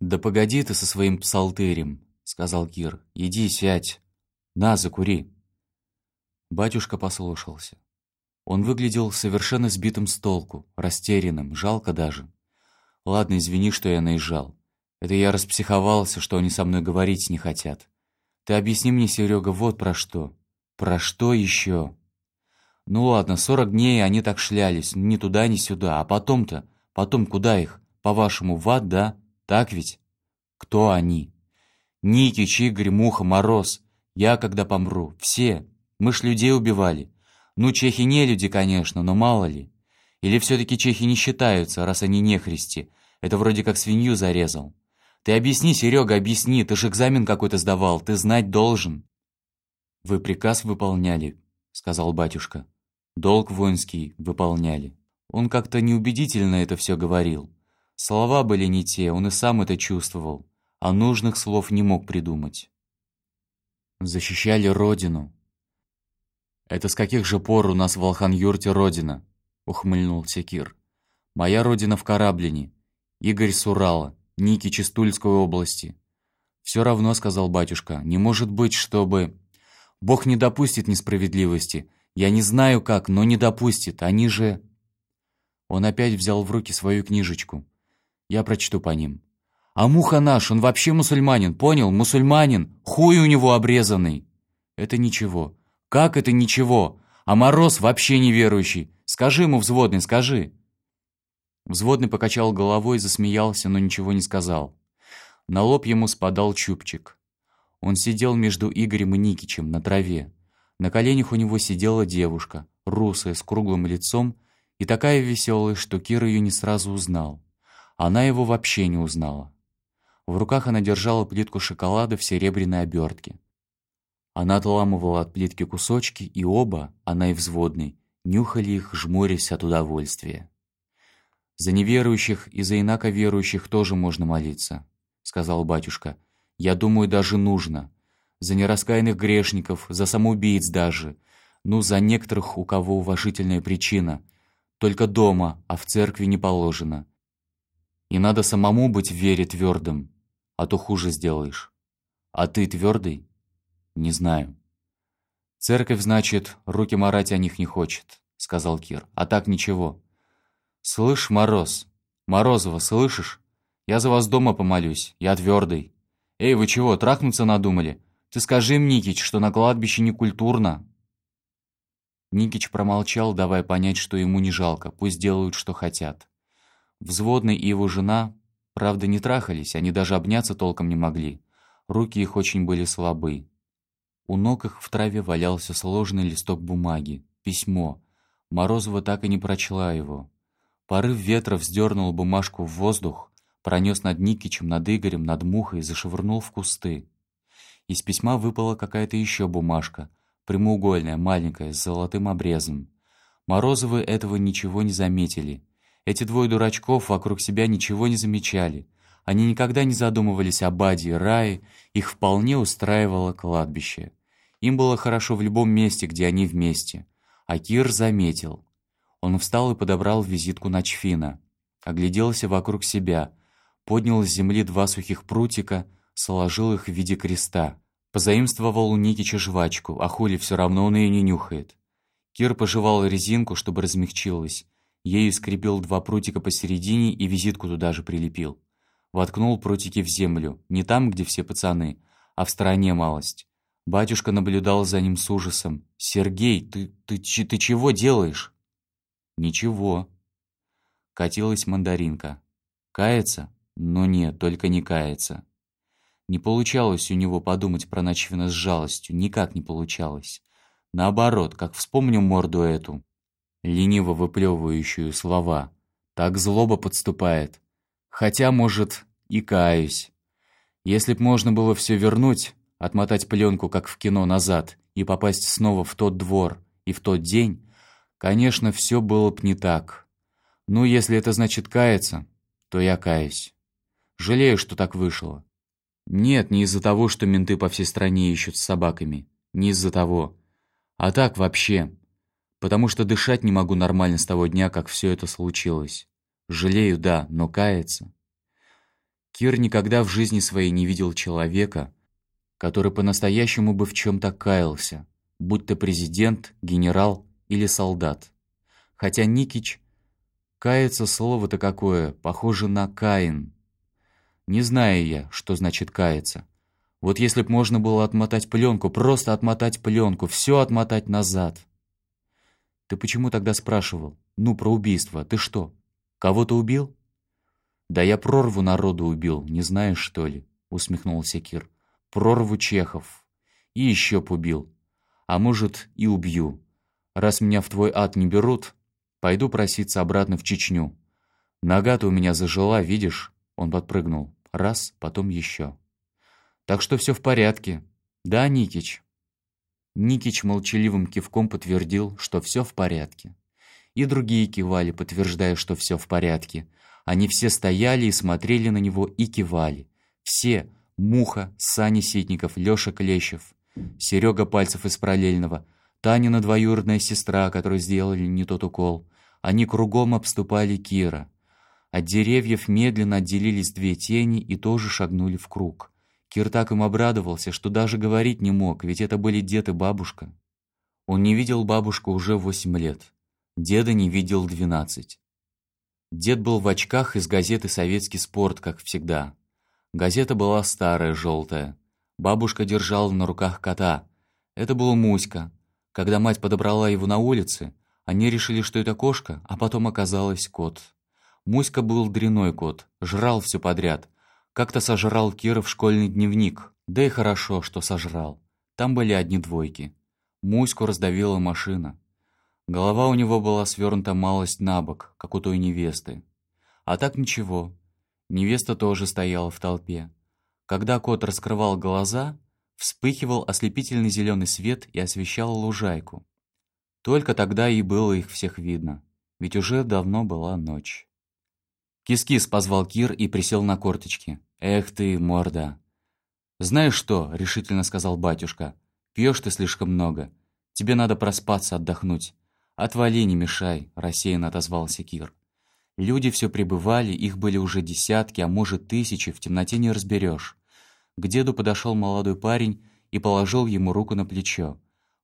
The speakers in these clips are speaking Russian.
«Да погоди ты со своим псалтырем», — сказал Кир. «Иди, сядь. На, закури». Батюшка послушался. Он выглядел совершенно сбитым с толку, растерянным, жалко даже. Ладно, извини, что я наезжал. Это я распсиховался, что они со мной говорить не хотят. Ты объясни мне, Серега, вот про что. Про что еще? Ну ладно, сорок дней они так шлялись, ни туда, ни сюда. А потом-то, потом куда их? По-вашему, в ад, да? Так ведь? Кто они? Никич, Игорь, Муха, Мороз. Я, когда помру. Все. Мы ж людей убивали. Ну, чехи не люди, конечно, но мало ли. Или все-таки чехи не считаются, раз они не христи. Это вроде как свинью зарезал. Ты объясни, Серега, объясни, ты же экзамен какой-то сдавал, ты знать должен. Вы приказ выполняли, сказал батюшка. Долг воинский выполняли. Он как-то неубедительно это все говорил. Слова были не те, он и сам это чувствовал, а нужных слов не мог придумать. Защищали родину. Это с каких же пор у нас в Алхан-Юрте родина? ухмыльнулся Кир. Моя родина в Кораблине. Игорь Сурала. Никич из Тульской области. Все равно, сказал батюшка, не может быть, чтобы... Бог не допустит несправедливости. Я не знаю как, но не допустит. Они же... Он опять взял в руки свою книжечку. Я прочту по ним. А муха наш, он вообще мусульманин, понял? Мусульманин, хуй у него обрезанный. Это ничего. Как это ничего? А Мороз вообще неверующий. Скажи ему, взводный, скажи. Взводный покачал головой, засмеялся, но ничего не сказал. На лоб ему спадал чубчик. Он сидел между Игорем и Никичем на траве. На коленях у него сидела девушка, русая, с круглым лицом и такая веселая, что Кир ее не сразу узнал. Она его вообще не узнала. В руках она держала плитку шоколада в серебряной обертке. Она отламывала от плитки кусочки, и оба, она и взводный, нюхали их, жмурясь от удовольствия. За неверующих и за инаковерующих тоже можно молиться, сказал батюшка. Я думаю, даже нужно. За нераскаянных грешников, за самоубийц даже. Ну, за некоторых, у кого уважительная причина. Только дома, а в церкви не положено. И надо самому быть в вере твердым, а то хуже сделаешь. А ты твердый? Не знаю. Церковь, значит, руки марать о них не хочет, сказал Кир. А так ничего. «Слышь, Мороз, Морозова, слышишь? Я за вас дома помолюсь, я твердый. Эй, вы чего, трахнуться надумали? Ты скажи им, Никич, что на кладбище не культурно». Никич промолчал, давая понять, что ему не жалко, пусть делают, что хотят. Взводный и его жена, правда, не трахались, они даже обняться толком не могли. Руки их очень были слабы. У ног их в траве валялся сложенный листок бумаги, письмо. Морозова так и не прочла его. Порыв ветра вздернул бумажку в воздух, пронес над Никичем, над Игорем, над Мухой зашвырнул в кусты. Из письма выпала какая-то еще бумажка, прямоугольная, маленькая, с золотым обрезом. Морозовы этого ничего не заметили. Эти двое дурачков вокруг себя ничего не замечали. Они никогда не задумывались об аде и рае, их вполне устраивало кладбище. Им было хорошо в любом месте, где они вместе. А Кир заметил. Он встал и подобрал визитку Начфина, огляделся вокруг себя, поднял с земли два сухих прутика, сложил их в виде креста. Позаимствовал у Никича жвачку, а хули все равно он ее не нюхает. Кир пожевал резинку, чтобы размягчилась. Ею скрепил два прутика посередине и визитку туда же прилепил. Воткнул прутики в землю, не там, где все пацаны, а в стороне малость. Батюшка наблюдал за ним с ужасом. «Сергей, ты, ты, ты, ты чего делаешь?» Ничего. Катилась мандаринка. Кается? Но нет, только не кается. Не получалось у него подумать про Ночвина с жалостью, никак не получалось. Наоборот, как вспомню морду эту, лениво выплевывающую слова, так злоба подступает. Хотя, может, и каюсь. Если б можно было все вернуть, отмотать пленку, как в кино, назад, и попасть снова в тот двор и в тот день, Конечно, все было б не так. Ну, если это значит каяться, то я каюсь. Жалею, что так вышло. Нет, не из-за того, что менты по всей стране ищут с собаками. Не из-за того. А так вообще. Потому что дышать не могу нормально с того дня, как все это случилось. Жалею, да, но каяться. Кир никогда в жизни своей не видел человека, который по-настоящему бы в чем-то каялся, будь то президент, генерал или солдат. Хотя Никич кается слово-то какое, похоже на Каин. Не знаю я, что значит каяться. Вот если б можно было отмотать пленку, просто отмотать пленку, все отмотать назад. Ты почему тогда спрашивал? Ну, про убийство. Ты что, кого-то убил? Да я прорву народу убил, не знаешь, что ли? Усмехнулся Кир. Прорву чехов. И еще побил. А может, и убью. Раз меня в твой ад не берут, пойду проситься обратно в Чечню. Нога-то у меня зажила, видишь? Он подпрыгнул. Раз, потом еще. Так что все в порядке. Да, Никич?» Никич молчаливым кивком подтвердил, что все в порядке. И другие кивали, подтверждая, что все в порядке. Они все стояли и смотрели на него и кивали. Все — Муха, Саня Ситников, Лёша Клещев, Серега Пальцев из параллельного, Танина двоюродная сестра, которой сделали не тот укол. Они кругом обступали Кира. От деревьев медленно отделились две тени и тоже шагнули в круг. Кир так им обрадовался, что даже говорить не мог, ведь это были дед и бабушка. Он не видел бабушку уже восемь лет. Деда не видел двенадцать. Дед был в очках из газеты «Советский спорт», как всегда. Газета была старая, желтая. Бабушка держала на руках кота. Это был Муська. Когда мать подобрала его на улице, они решили, что это кошка, а потом оказалось кот. Муська был дряной кот, жрал все подряд – как-то сожрал Киров школьный дневник. Да и хорошо, что сожрал. Там были одни двойки. Муську раздавила машина. Голова у него была свернута малость на бок, как у той невесты. А так ничего. Невеста тоже стояла в толпе. Когда кот раскрывал глаза, вспыхивал ослепительный зеленый свет и освещал лужайку. Только тогда и было их всех видно, ведь уже давно была ночь. «Кис-кис!» — позвал Кир и присел на корточки. «Эх ты, морда!» «Знаешь что?» — решительно сказал батюшка. «Пьешь ты слишком много. Тебе надо проспаться, отдохнуть». «Отвали, не мешай», — рассеянно отозвался Кир. Люди все прибывали, их были уже десятки, а может тысячи, в темноте не разберешь. К деду подошел молодой парень и положил ему руку на плечо.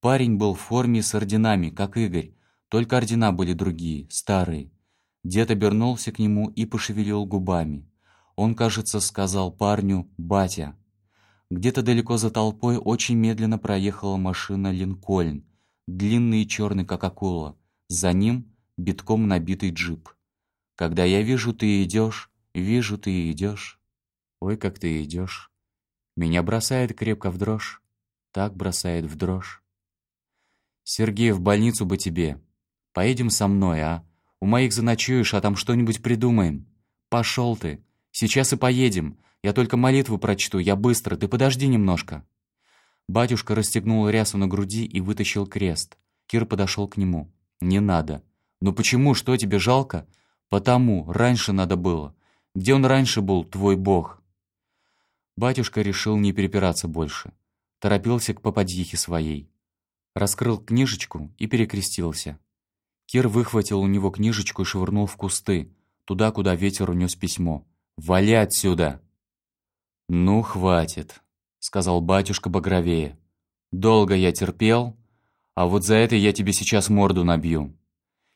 Парень был в форме с орденами, как Игорь, только ордена были другие, старые. Дед обернулся к нему и пошевелил губами. Он, кажется, сказал парню «батя». Где-то далеко за толпой очень медленно проехала машина «Линкольн», длинный и черный, как акула. За ним битком набитый джип. Когда я вижу, ты идешь, вижу, ты идешь. Ой, как ты идешь. Меня бросает крепко в дрожь. Так бросает в дрожь. Сергей, в больницу бы тебе. Поедем со мной, а? У моих заночуешь, а там что-нибудь придумаем. Пошел ты. Сейчас и поедем. Я только молитву прочту, я быстро, ты подожди немножко». Батюшка расстегнул рясу на груди и вытащил крест. Кир подошел к нему. «Не надо». «Ну почему? Что тебе жалко?» «Потому. Раньше надо было. Где он раньше был, твой бог?» Батюшка решил не перепираться больше. Торопился к попадьихе своей. Раскрыл книжечку и перекрестился. Кир выхватил у него книжечку и швырнул в кусты, туда, куда ветер унес письмо. «Вали отсюда!» «Ну, хватит», — сказал батюшка багровее. «Долго я терпел, а вот за это я тебе сейчас морду набью».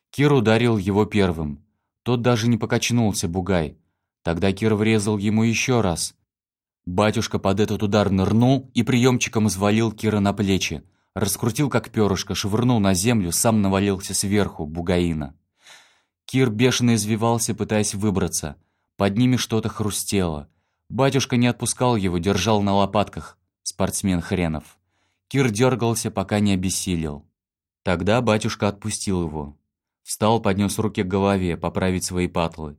Кир ударил его первым. Тот даже не покачнулся, бугай. Тогда Кир врезал ему еще раз. Батюшка под этот удар нырнул и приемчиком извалил Кира на плечи. Раскрутил как перышко, швырнул на землю, сам навалился сверху, бугаина. Кир бешено извивался, пытаясь выбраться. Под ними что-то хрустело. Батюшка не отпускал его, держал на лопатках. Спортсмен хренов. Кир дергался, пока не обессилел. Тогда батюшка отпустил его. Встал, поднес руки к голове, поправить свои патлы.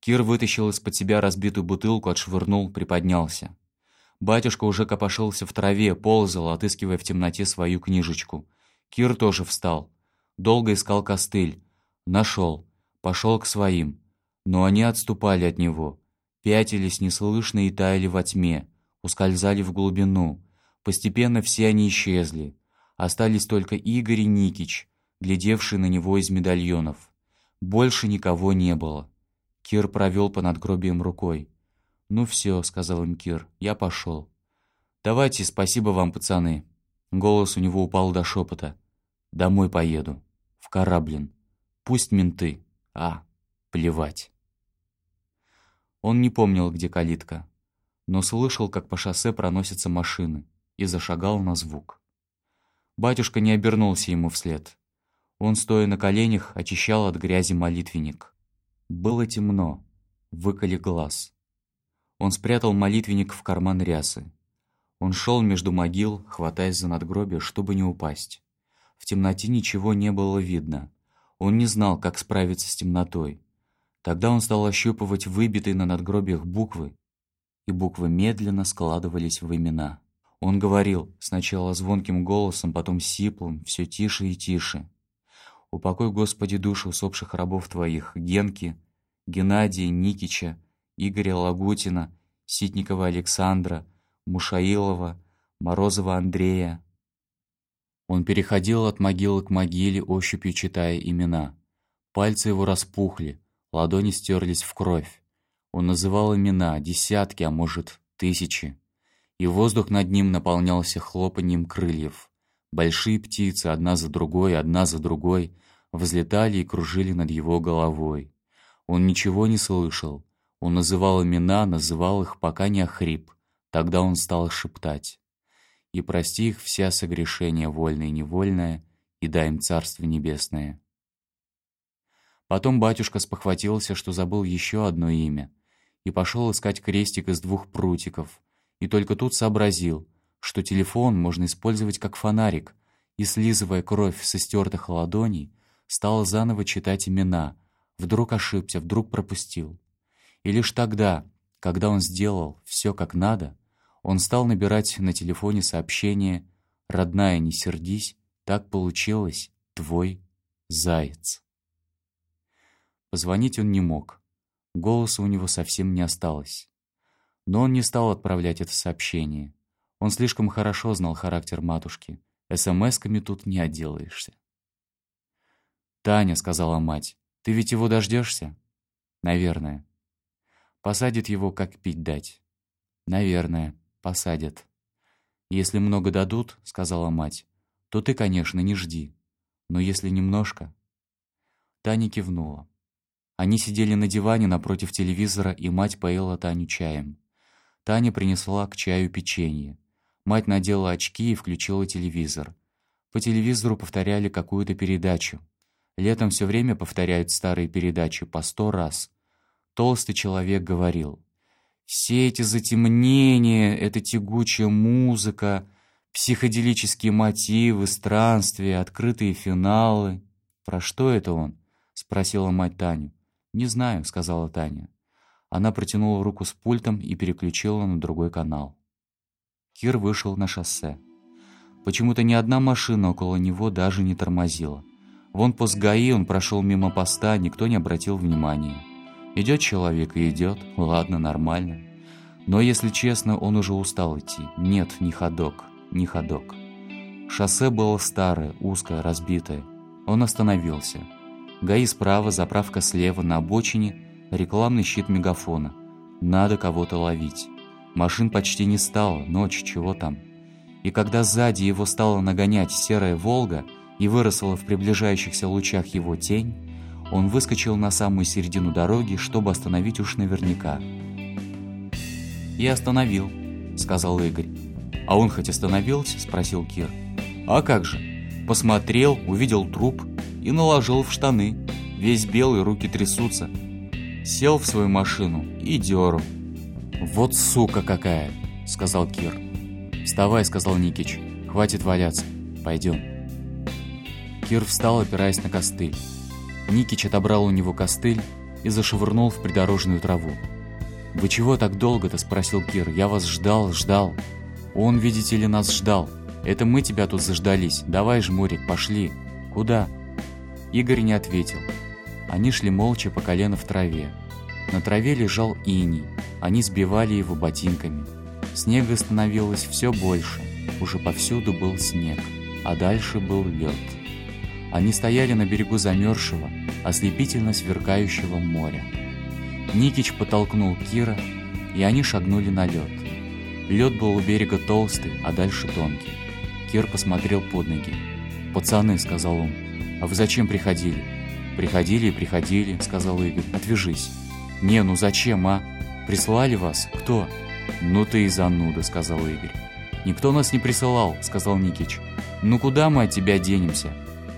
Кир вытащил из-под себя разбитую бутылку, отшвырнул, приподнялся. Батюшка уже копошился в траве, ползал, отыскивая в темноте свою книжечку. Кир тоже встал. Долго искал костыль. Нашел. Пошел к своим. Но они отступали от него. Пятились неслышно и таяли во тьме. Ускользали в глубину. Постепенно все они исчезли. Остались только Игорь и Никич, глядевшие на него из медальонов. Больше никого не было. Кир провел по надгробиям рукой. «Ну все», — сказал им Кир, — «я пошел». «Давайте, спасибо вам, пацаны». Голос у него упал до шепота. «Домой поеду. В Кораблин. Пусть менты. А, плевать». Он не помнил, где калитка, но слышал, как по шоссе проносятся машины, и зашагал на звук. Батюшка не обернулся ему вслед. Он, стоя на коленях, очищал от грязи молитвенник. Было темно, выколи глаз. Он спрятал молитвенник в карман рясы. Он шел между могил, хватаясь за надгробие, чтобы не упасть. В темноте ничего не было видно. Он не знал, как справиться с темнотой. Тогда он стал ощупывать выбитые на надгробиях буквы, и буквы медленно складывались в имена. Он говорил, сначала звонким голосом, потом сиплым, все тише и тише. «Упокой, Господи, душу усопших рабов Твоих, Генки, Геннадия, Никича, Игоря Лагутина, Ситникова Александра, Мушаилова, Морозова Андрея. Он переходил от могилы к могиле, ощупью читая имена. Пальцы его распухли, ладони стерлись в кровь. Он называл имена, десятки, а может, тысячи. И воздух над ним наполнялся хлопаньем крыльев. Большие птицы, одна за другой, одна за другой, взлетали и кружили над его головой. Он ничего не слышал, он называл имена, называл их, пока не охрип. Тогда он стал шептать. «И прости их вся согрешения, вольное и невольное, и дай им Царство Небесное». Потом батюшка спохватился, что забыл еще одно имя, и пошел искать крестик из двух прутиков, и только тут сообразил, что телефон можно использовать как фонарик, и, слизывая кровь со стертых ладоней, стал заново читать имена, вдруг ошибся, вдруг пропустил. И лишь тогда, когда он сделал все как надо, он стал набирать на телефоне сообщение «Родная, не сердись, так получилось, твой заяц». Позвонить он не мог. Голоса у него совсем не осталось. Но он не стал отправлять это сообщение. Он слишком хорошо знал характер матушки. СМСками тут не отделаешься. «Таня», — сказала мать, — «ты ведь его дождешься?» «Наверное». Посадит его, как пить дать. Наверное, посадят. Если много дадут, сказала мать, то ты, конечно, не жди. Но если немножко... Таня кивнула. Они сидели на диване напротив телевизора, и мать поила Таню чаем. Таня принесла к чаю печенье. Мать надела очки и включила телевизор. По телевизору повторяли какую-то передачу. Летом все время повторяют старые передачи по сто раз. Толстый человек говорил. «Все эти затемнения, эта тягучая музыка, психоделические мотивы, странствия, открытые финалы. Про что это он?» — спросила мать Таню. «Не знаю», — сказала Таня. Она протянула руку с пультом и переключила на другой канал. Кир вышел на шоссе. Почему-то ни одна машина около него даже не тормозила. Вон по СГАИ он прошел мимо поста, никто не обратил внимания. Идет человек и идет, ладно, нормально. Но, если честно, он уже устал идти. Нет, не ходок, не ходок. Шоссе было старое, узкое, разбитое. Он остановился. ГАИ справа, заправка слева, на обочине рекламный щит мегафона. Надо кого-то ловить. Машин почти не стало, ночь, чего там. И когда сзади его стала нагонять серая «Волга» и выросла в приближающихся лучах его тень, он выскочил на самую середину дороги, чтобы остановить уж наверняка. «Я остановил», — сказал Игорь. «А он хоть остановился?» — спросил Кир. «А как же? Посмотрел, увидел труп и наложил в штаны. Весь белый, руки трясутся. Сел в свою машину и дёру». «Вот сука какая!» — сказал Кир. «Вставай», — сказал Никич. «Хватит валяться. Пойдем». Кир встал, опираясь на костыль. Никич отобрал у него костыль и зашвырнул в придорожную траву. «Вы чего так долго-то?» – спросил Кир. «Я вас ждал, ждал». «Он, видите ли, нас ждал. Это мы тебя тут заждались. Давай, жмурик, пошли». «Куда?» Игорь не ответил. Они шли молча по колено в траве. На траве лежал иней. Они сбивали его ботинками. Снега становилось все больше. Уже повсюду был снег. А дальше был лед. Они стояли на берегу замерзшего, ослепительно сверкающего моря. Никич потолкнул Кира, и они шагнули на лед. Лед был у берега толстый, а дальше тонкий. Кир посмотрел под ноги. «Пацаны», — сказал он, — «а вы зачем приходили?» «Приходили и приходили», — сказал Игорь. «Отвяжись». «Не, ну зачем, а? Прислали вас? Кто?» «Ну ты и зануда», — сказал Игорь. «Никто нас не присылал», — сказал Никич. «Ну куда мы от тебя денемся?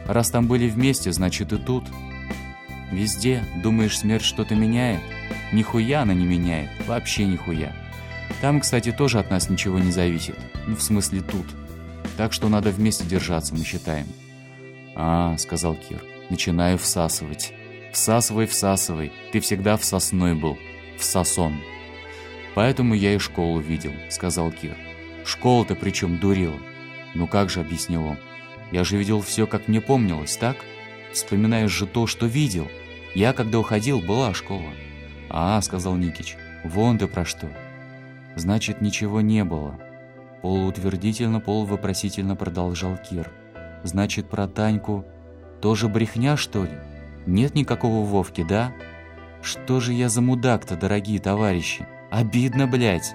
Раз там были вместе, значит и тут». «Везде. Думаешь, смерть что-то меняет?» «Нихуя она не меняет. Вообще нихуя. Там, кстати, тоже от нас ничего не зависит. Ну, в смысле, тут. Так что надо вместе держаться, мы считаем». «А, — сказал Кир, — начинаю всасывать. Всасывай, всасывай. Ты всегда всосной был. Всосон». «Поэтому я и школу видел», — сказал Кир. «Школа-то причем дурила». «Ну как же», — объяснил он. «Я же видел все, как мне помнилось, так? Вспоминаешь же то, что видел. Я, когда уходил, была школа». «А», — сказал Никич, — «вон ты про что». «Значит, ничего не было». Полуутвердительно, полувопросительно продолжал Кир. «Значит, про Таньку тоже брехня, что ли? Нет никакого Вовки, да? Что же я за мудак-то, дорогие товарищи? Обидно, блядь!»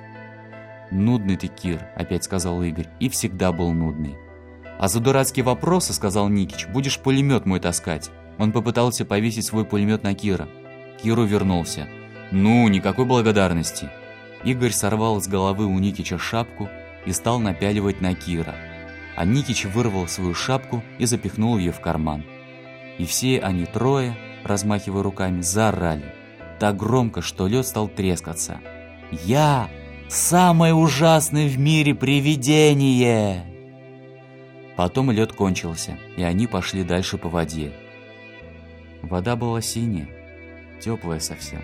«Нудный ты, Кир», — опять сказал Игорь, — «и всегда был нудный». «А за дурацкие вопросы, — сказал Никич, — будешь пулемет мой таскать». Он попытался повесить свой пулемет на Кира. Киру вернулся. «Ну, никакой благодарности». Игорь сорвал с головы у Никича шапку и стал напяливать на Кира. А Никич вырвал свою шапку и запихнул ее в карман. И все они трое, размахивая руками, заорали. Так громко, что лед стал трескаться. «Я самое ужасное в мире привидение!» Потом лед кончился, и они пошли дальше по воде. Вода была синяя, теплая совсем.